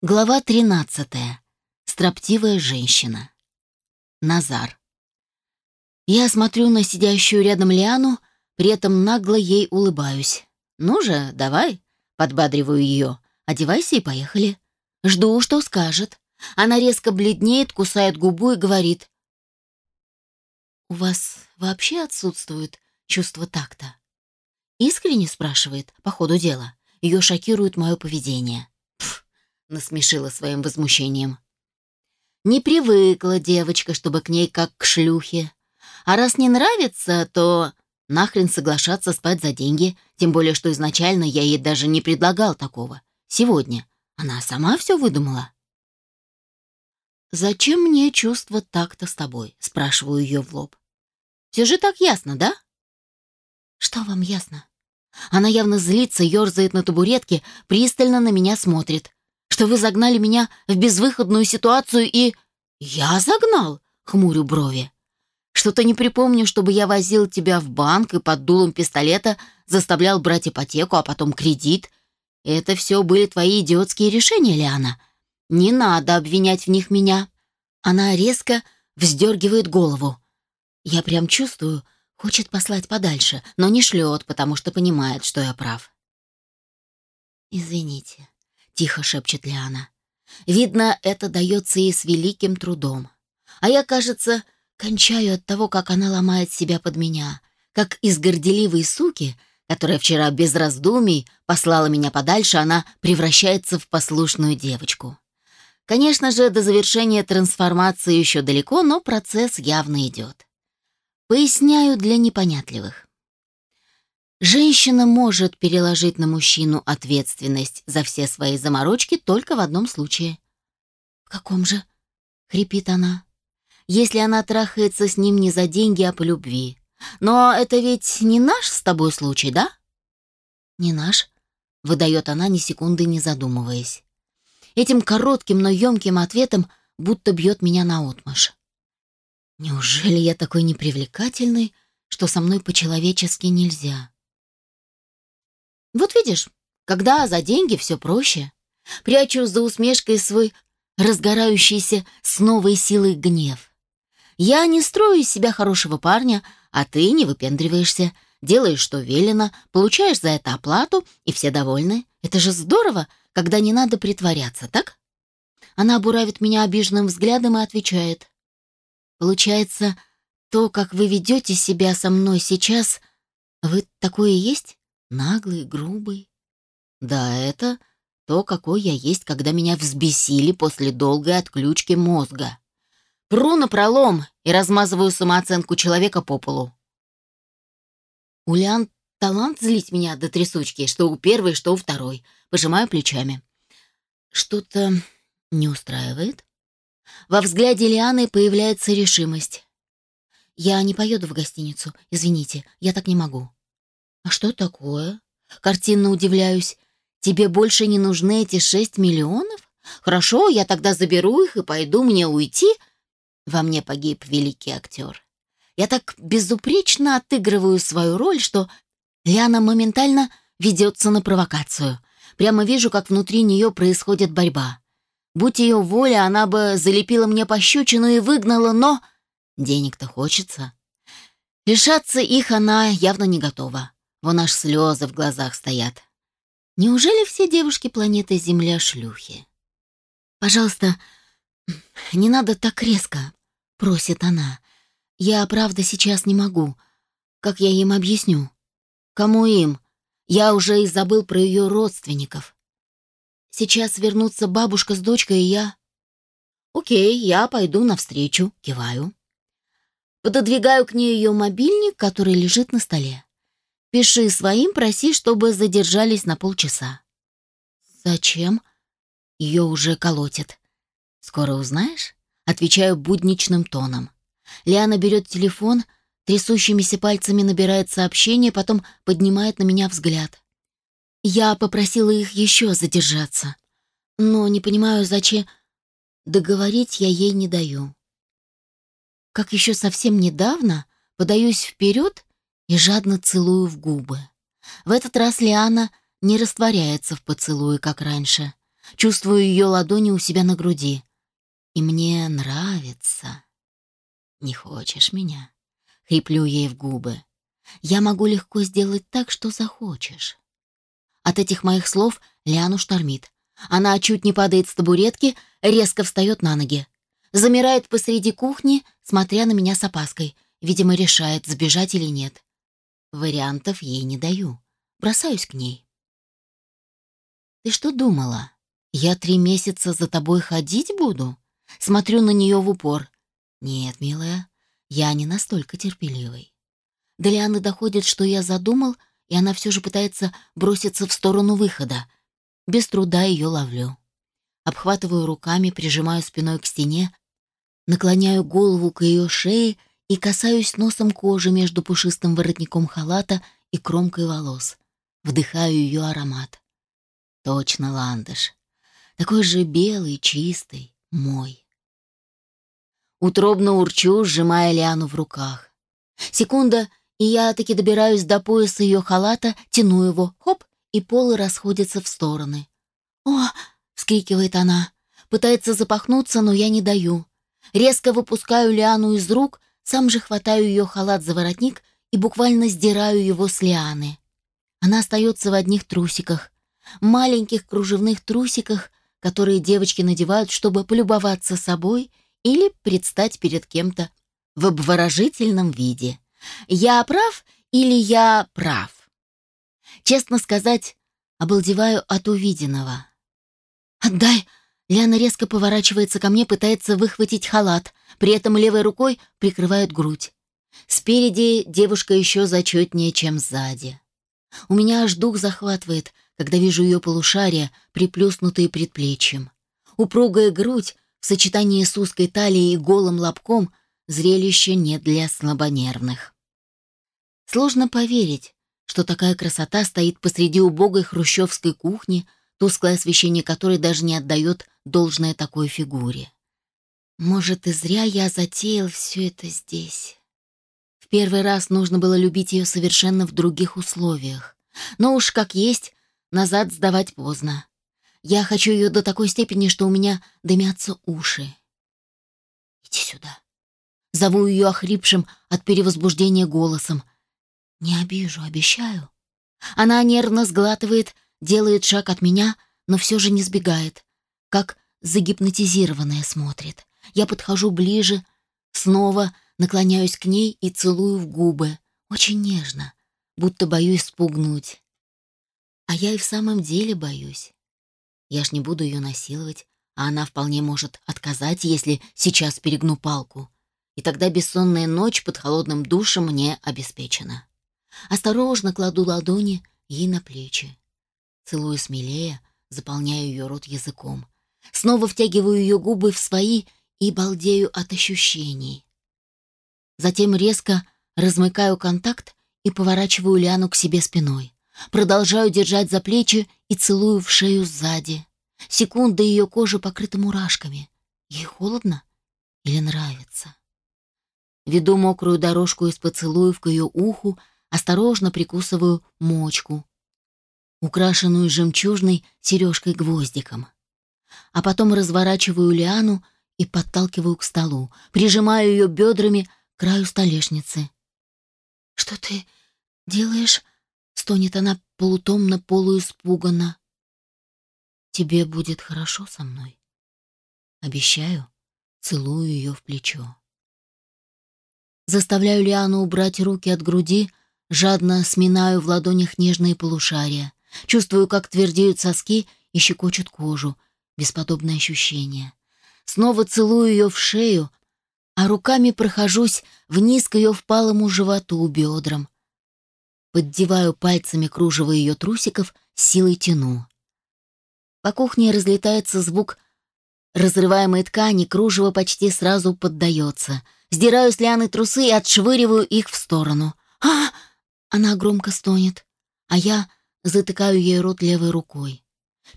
Глава 13. Строптивая женщина. Назар. Я смотрю на сидящую рядом Лиану, при этом нагло ей улыбаюсь. «Ну же, давай», — подбадриваю ее. «Одевайся и поехали». Жду, что скажет. Она резко бледнеет, кусает губу и говорит. «У вас вообще отсутствует чувство такта?» Искренне спрашивает, по ходу дела. Ее шокирует мое поведение насмешила своим возмущением. Не привыкла девочка, чтобы к ней как к шлюхе. А раз не нравится, то нахрен соглашаться спать за деньги, тем более что изначально я ей даже не предлагал такого. Сегодня она сама все выдумала. «Зачем мне чувство такта с тобой?» — спрашиваю ее в лоб. «Все же так ясно, да?» «Что вам ясно?» Она явно злится, ерзает на табуретке, пристально на меня смотрит что вы загнали меня в безвыходную ситуацию и... Я загнал? Хмурю брови. Что-то не припомню, чтобы я возил тебя в банк и под дулом пистолета заставлял брать ипотеку, а потом кредит. Это все были твои идиотские решения, Лиана. Не надо обвинять в них меня. Она резко вздергивает голову. Я прям чувствую, хочет послать подальше, но не шлет, потому что понимает, что я прав. Извините тихо шепчет Лиана. Видно, это дается ей с великим трудом. А я, кажется, кончаю от того, как она ломает себя под меня, как из горделивой суки, которая вчера без раздумий послала меня подальше, она превращается в послушную девочку. Конечно же, до завершения трансформации еще далеко, но процесс явно идет. Поясняю для непонятливых. Женщина может переложить на мужчину ответственность за все свои заморочки только в одном случае. «В каком же?» — хрипит она. «Если она трахается с ним не за деньги, а по любви. Но это ведь не наш с тобой случай, да?» «Не наш», — выдает она ни секунды не задумываясь. Этим коротким, но емким ответом будто бьет меня наотмашь. «Неужели я такой непривлекательный, что со мной по-человечески нельзя?» Вот видишь, когда за деньги все проще. Прячу за усмешкой свой разгорающийся с новой силой гнев. Я не строю из себя хорошего парня, а ты не выпендриваешься, делаешь, что велено, получаешь за это оплату, и все довольны. Это же здорово, когда не надо притворяться, так? Она буравит меня обиженным взглядом и отвечает. Получается, то, как вы ведете себя со мной сейчас, вы такое есть? Наглый, грубый. Да, это то, какой я есть, когда меня взбесили после долгой отключки мозга. Пру на пролом и размазываю самооценку человека по полу. Улян талант злить меня до трясучки, что у первой, что у второй. Пожимаю плечами. Что-то не устраивает? Во взгляде Лианы появляется решимость. Я не поеду в гостиницу, извините, я так не могу. «А что такое?» Картинно удивляюсь. «Тебе больше не нужны эти шесть миллионов? Хорошо, я тогда заберу их и пойду мне уйти». Во мне погиб великий актер. Я так безупречно отыгрываю свою роль, что Ляна моментально ведется на провокацию. Прямо вижу, как внутри нее происходит борьба. Будь ее воля, она бы залепила мне пощечину и выгнала, но... Денег-то хочется. Лишаться их она явно не готова. Вон аж слезы в глазах стоят. Неужели все девушки планеты Земля шлюхи? «Пожалуйста, не надо так резко», — просит она. «Я, правда, сейчас не могу. Как я им объясню?» «Кому им? Я уже и забыл про ее родственников. Сейчас вернутся бабушка с дочкой, и я...» «Окей, я пойду навстречу», — киваю. Пододвигаю к ней ее мобильник, который лежит на столе. Пиши своим, проси, чтобы задержались на полчаса. Зачем? Ее уже колотит. Скоро узнаешь? Отвечаю будничным тоном. Лиана берет телефон, трясущимися пальцами набирает сообщение, потом поднимает на меня взгляд. Я попросила их еще задержаться, но не понимаю, зачем. Договорить я ей не даю. Как еще совсем недавно подаюсь вперед и жадно целую в губы. В этот раз Лиана не растворяется в поцелуе, как раньше. Чувствую ее ладони у себя на груди. И мне нравится. Не хочешь меня? Хриплю ей в губы. Я могу легко сделать так, что захочешь. От этих моих слов Лиану штормит. Она чуть не падает с табуретки, резко встает на ноги. Замирает посреди кухни, смотря на меня с опаской. Видимо, решает, сбежать или нет. Вариантов ей не даю. Бросаюсь к ней. «Ты что думала? Я три месяца за тобой ходить буду?» Смотрю на нее в упор. «Нет, милая, я не настолько терпеливый». До Лианы доходит, что я задумал, и она все же пытается броситься в сторону выхода. Без труда ее ловлю. Обхватываю руками, прижимаю спиной к стене, наклоняю голову к ее шее и касаюсь носом кожи между пушистым воротником халата и кромкой волос. Вдыхаю ее аромат. Точно ландыш. Такой же белый, чистый, мой. Утробно урчу, сжимая Лиану в руках. Секунда, и я таки добираюсь до пояса ее халата, тяну его, хоп, и полы расходятся в стороны. «О!» — вскрикивает она. Пытается запахнуться, но я не даю. Резко выпускаю Лиану из рук, сам же хватаю ее халат за воротник и буквально сдираю его с Лианы. Она остается в одних трусиках, маленьких кружевных трусиках, которые девочки надевают, чтобы полюбоваться собой или предстать перед кем-то в обворожительном виде. Я прав или я прав? Честно сказать, обалдеваю от увиденного. «Отдай!» Ляна резко поворачивается ко мне, пытается выхватить халат, при этом левой рукой прикрывает грудь. Спереди девушка еще зачетнее, чем сзади. У меня аж дух захватывает, когда вижу ее полушария, приплюснутые предплечьем. Упругая грудь в сочетании с узкой талией и голым лобком зрелище не для слабонервных. Сложно поверить, что такая красота стоит посреди убогой хрущевской кухни, тусклое освещение которой даже не отдает должное такой фигуре. Может, и зря я затеял все это здесь. В первый раз нужно было любить ее совершенно в других условиях. Но уж как есть, Назад сдавать поздно. Я хочу ее до такой степени, что у меня дымятся уши. Иди сюда. Зову ее охрипшим от перевозбуждения голосом. Не обижу, обещаю. Она нервно сглатывает, делает шаг от меня, но все же не сбегает. Как загипнотизированная смотрит. Я подхожу ближе, снова наклоняюсь к ней и целую в губы. Очень нежно, будто боюсь спугнуть. А я и в самом деле боюсь. Я ж не буду ее насиловать, а она вполне может отказать, если сейчас перегну палку. И тогда бессонная ночь под холодным душем мне обеспечена. Осторожно кладу ладони ей на плечи. Целую смелее, заполняю ее рот языком. Снова втягиваю ее губы в свои и балдею от ощущений. Затем резко размыкаю контакт и поворачиваю Ляну к себе спиной. Продолжаю держать за плечи и целую в шею сзади. Секунда ее кожа покрыта мурашками. Ей холодно или нравится? Веду мокрую дорожку из поцелуев к ее уху, осторожно прикусываю мочку, украшенную жемчужной сережкой-гвоздиком. А потом разворачиваю лиану и подталкиваю к столу, прижимаю ее бедрами к краю столешницы. «Что ты делаешь?» Стонет она полутомно, полуиспуганно. «Тебе будет хорошо со мной?» «Обещаю». Целую ее в плечо. Заставляю Лиану убрать руки от груди, жадно сминаю в ладонях нежные полушария. Чувствую, как твердеют соски и щекочут кожу. Бесподобное ощущение. Снова целую ее в шею, а руками прохожусь вниз к ее впалому животу бедрам поддеваю пальцами кружево ее трусиков, силой тяну. По кухне разлетается звук разрываемой ткани, кружево почти сразу поддается. Сдираю с Лианы трусы и отшвыриваю их в сторону. а Она громко стонет, а я затыкаю ей рот левой рукой.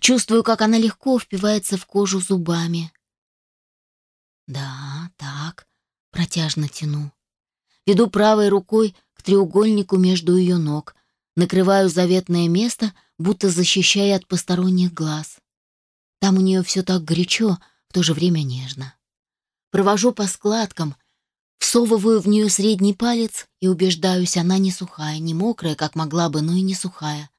Чувствую, как она легко впивается в кожу зубами. Да, так, протяжно тяну. Веду правой рукой треугольнику между ее ног, накрываю заветное место, будто защищая от посторонних глаз. Там у нее все так горячо, в то же время нежно. Провожу по складкам, всовываю в нее средний палец и убеждаюсь, она не сухая, не мокрая, как могла бы, но и не сухая.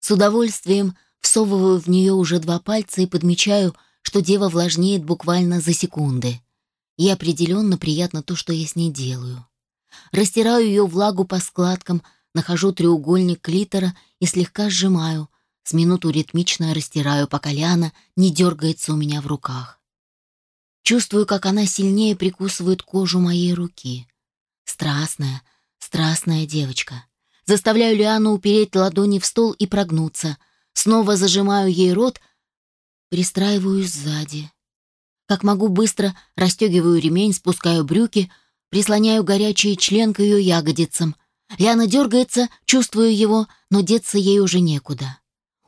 С удовольствием всовываю в нее уже два пальца и подмечаю, что дева влажнеет буквально за секунды. И определенно приятно то, что я с ней делаю. Растираю ее влагу по складкам, нахожу треугольник клитора и слегка сжимаю, с минуту ритмично растираю, пока Лиана не дергается у меня в руках. Чувствую, как она сильнее прикусывает кожу моей руки. Страстная, страстная девочка. Заставляю Лиану упереть ладони в стол и прогнуться. Снова зажимаю ей рот, пристраиваюсь сзади. Как могу, быстро расстегиваю ремень, спускаю брюки, прислоняю горячий член к ее ягодицам. Лиана дергается, чувствую его, но деться ей уже некуда.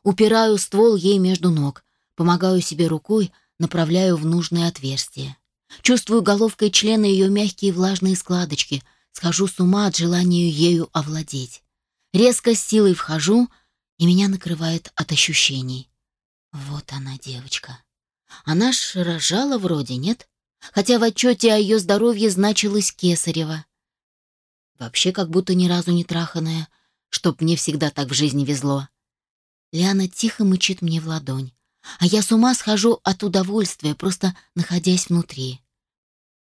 Упираю ствол ей между ног, помогаю себе рукой, направляю в нужное отверстие. Чувствую головкой члена ее мягкие влажные складочки, схожу с ума от желания ею овладеть. Резко с силой вхожу, и меня накрывает от ощущений. Вот она, девочка. Она ж рожала вроде, нет? Хотя в отчете о ее здоровье значилось кесарево. Вообще как будто ни разу не траханная, чтоб мне всегда так в жизни везло. Лиана тихо мычит мне в ладонь. А я с ума схожу от удовольствия, просто находясь внутри.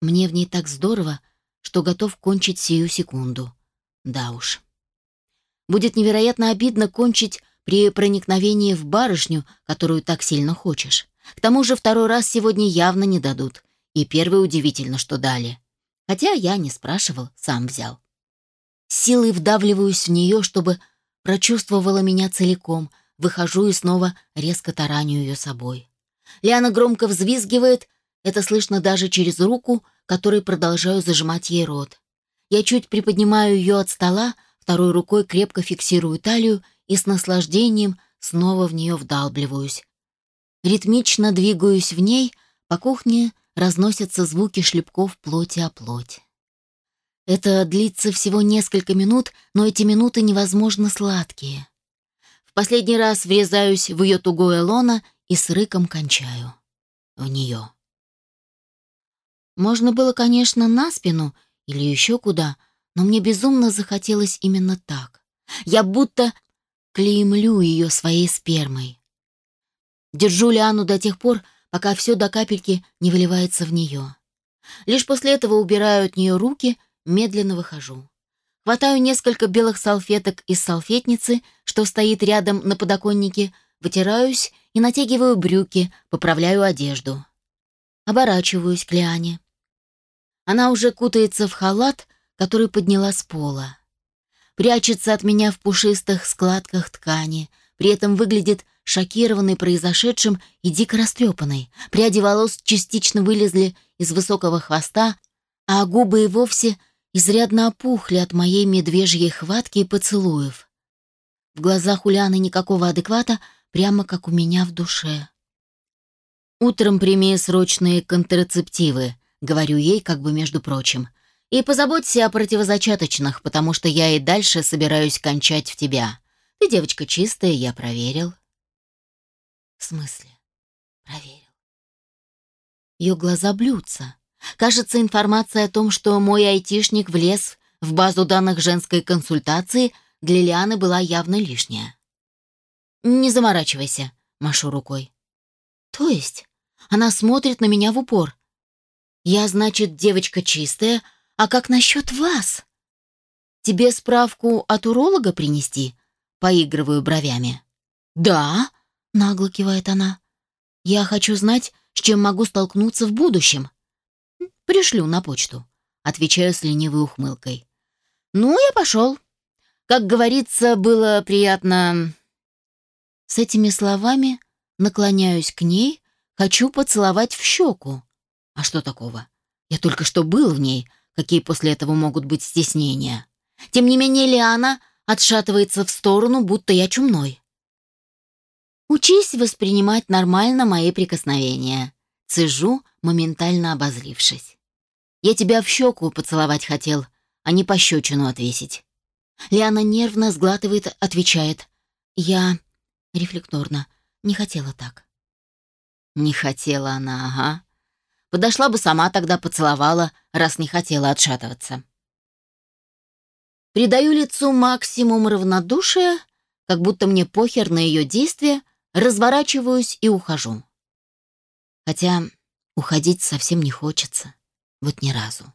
Мне в ней так здорово, что готов кончить сию секунду. Да уж. Будет невероятно обидно кончить при проникновении в барышню, которую так сильно хочешь. К тому же второй раз сегодня явно не дадут. И первый удивительно, что дали. Хотя я не спрашивал, сам взял. Силой вдавливаюсь в нее, чтобы прочувствовала меня целиком — Выхожу и снова резко тараню ее собой. Лиана громко взвизгивает, это слышно даже через руку, которой продолжаю зажимать ей рот. Я чуть приподнимаю ее от стола, второй рукой крепко фиксирую талию и с наслаждением снова в нее вдалбливаюсь. Ритмично двигаюсь в ней, по кухне разносятся звуки шлепков плоти о плоть. Это длится всего несколько минут, но эти минуты невозможно сладкие. Последний раз врезаюсь в ее тугое лоно и с рыком кончаю. В нее. Можно было, конечно, на спину или еще куда, но мне безумно захотелось именно так. Я будто клеймлю ее своей спермой. Держу Лиану до тех пор, пока все до капельки не выливается в нее. Лишь после этого убираю от нее руки, медленно выхожу. Хватаю несколько белых салфеток из салфетницы, что стоит рядом на подоконнике, вытираюсь и натягиваю брюки, поправляю одежду. Оборачиваюсь к Лиане. Она уже кутается в халат, который подняла с пола. Прячется от меня в пушистых складках ткани, при этом выглядит шокированной произошедшим и дико растрепанной. Пряди волос частично вылезли из высокого хвоста, а губы и вовсе – изрядно опухли от моей медвежьей хватки и поцелуев. В глазах Уляны никакого адеквата, прямо как у меня в душе. «Утром прими срочные контрацептивы», — говорю ей, как бы между прочим. «И позаботься о противозачаточных, потому что я и дальше собираюсь кончать в тебя. Ты девочка чистая, я проверил». «В смысле?» «Проверил». Ее глаза блюдца. Кажется, информация о том, что мой айтишник влез в базу данных женской консультации, для Лианы была явно лишняя. «Не заморачивайся», — машу рукой. «То есть?» Она смотрит на меня в упор. «Я, значит, девочка чистая, а как насчет вас?» «Тебе справку от уролога принести?» Поигрываю бровями. «Да», — нагло кивает она. «Я хочу знать, с чем могу столкнуться в будущем. Пришлю на почту. Отвечаю с ленивой ухмылкой. Ну, я пошел. Как говорится, было приятно... С этими словами наклоняюсь к ней, хочу поцеловать в щеку. А что такого? Я только что был в ней, какие после этого могут быть стеснения. Тем не менее Лиана отшатывается в сторону, будто я чумной. Учись воспринимать нормально мои прикосновения. Цежу, моментально обозлившись. Я тебя в щеку поцеловать хотел, а не пощечину отвесить. Лиана нервно сглатывает, отвечает. Я рефлекторно не хотела так. Не хотела она, ага. Подошла бы сама тогда поцеловала, раз не хотела отшатываться. Придаю лицу максимум равнодушия, как будто мне похер на ее действия, разворачиваюсь и ухожу. Хотя уходить совсем не хочется. Вот ни разу.